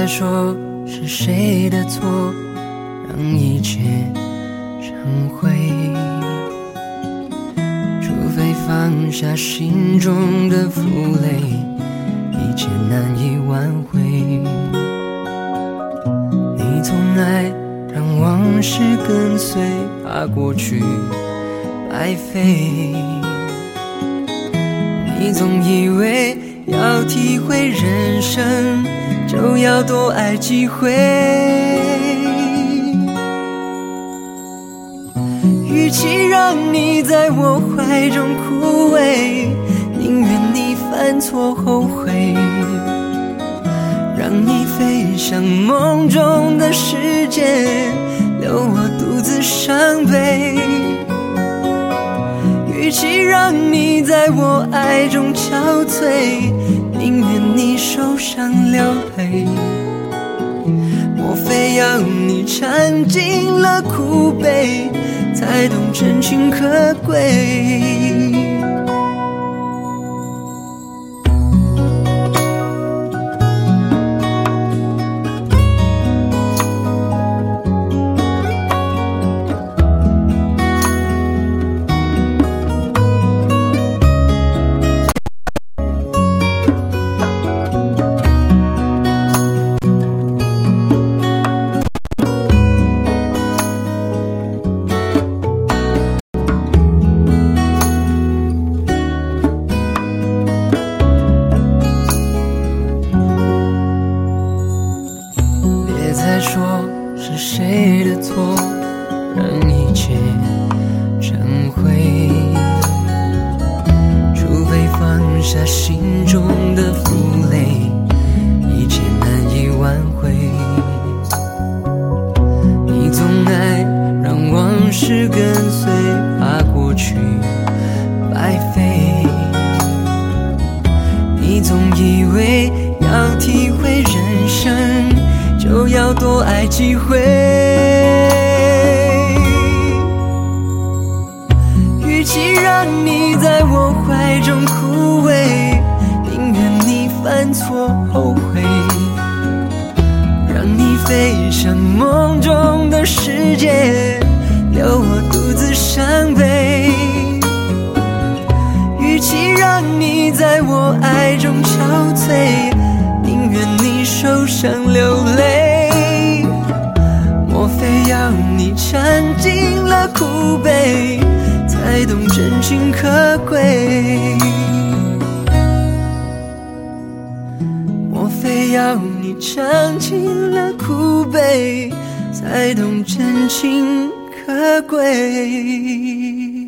再说是谁的错，让一切成灰。除非放下心中的负累，一切难以挽回。你总爱让往事跟随，怕过去白费。你总以为要体会人生，就要多爱几回。与其让你在我怀中枯萎，宁愿你犯错后悔，让你飞向梦中的世界，留我独自伤悲。与其让你在我爱中憔悴，受伤流泪。莫非要你尝尽了苦悲，才懂真情可贵？别再说是谁的错，让一切成灰。除非放下心中的负要多爱几回。与其让你在我怀中枯萎，宁愿你犯错后悔，让你飞向梦中的世界，留我独自伤悲。与其让你在我爱中憔悴，宁愿你受伤流泪。你尝尽了苦悲，才懂真情可贵？莫非要你尝尽了苦悲，才懂真情可贵？